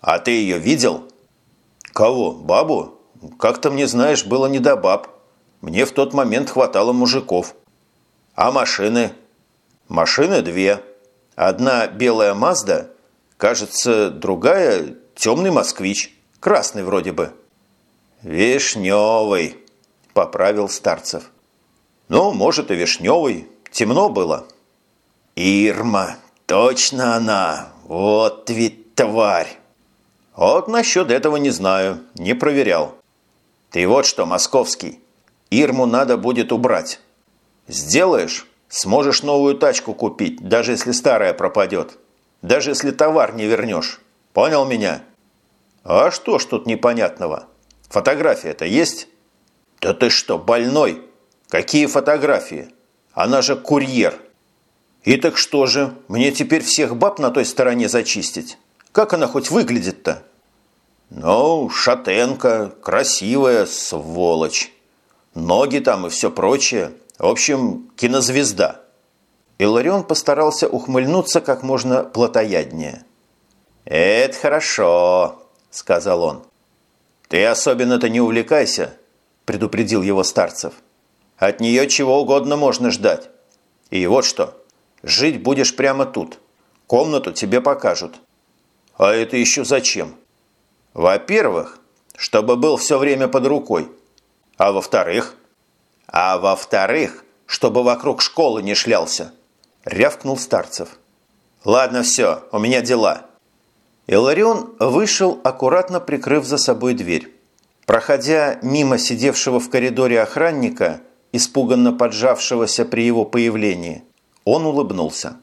А ты ее видел?» «Кого? Бабу? Как-то мне, знаешь, было не до баб. Мне в тот момент хватало мужиков. А машины? Машины две. Одна белая Мазда, кажется, другая темный москвич. Красный вроде бы. Вишневый, поправил Старцев. Ну, может и вишневый. Темно было. Ирма, точно она. Вот ведь тварь. Вот насчет этого не знаю, не проверял. Ты вот что, московский, Ирму надо будет убрать. Сделаешь, сможешь новую тачку купить, даже если старая пропадет. Даже если товар не вернешь. Понял меня? А что ж тут непонятного? Фотография-то есть? Да ты что, больной? Какие фотографии? Она же курьер. И так что же, мне теперь всех баб на той стороне зачистить? Как она хоть выглядит-то? Ну, шатенка, красивая сволочь. Ноги там и все прочее. В общем, кинозвезда. Иларион постарался ухмыльнуться как можно плотояднее. «Это хорошо», – сказал он. «Ты особенно-то не увлекайся», – предупредил его Старцев. «От нее чего угодно можно ждать. И вот что, жить будешь прямо тут. Комнату тебе покажут. А это еще зачем? Во-первых, чтобы был все время под рукой. А во-вторых? А во-вторых, чтобы вокруг школы не шлялся. Рявкнул Старцев. Ладно, все, у меня дела. Иларион вышел, аккуратно прикрыв за собой дверь. Проходя мимо сидевшего в коридоре охранника, испуганно поджавшегося при его появлении, он улыбнулся.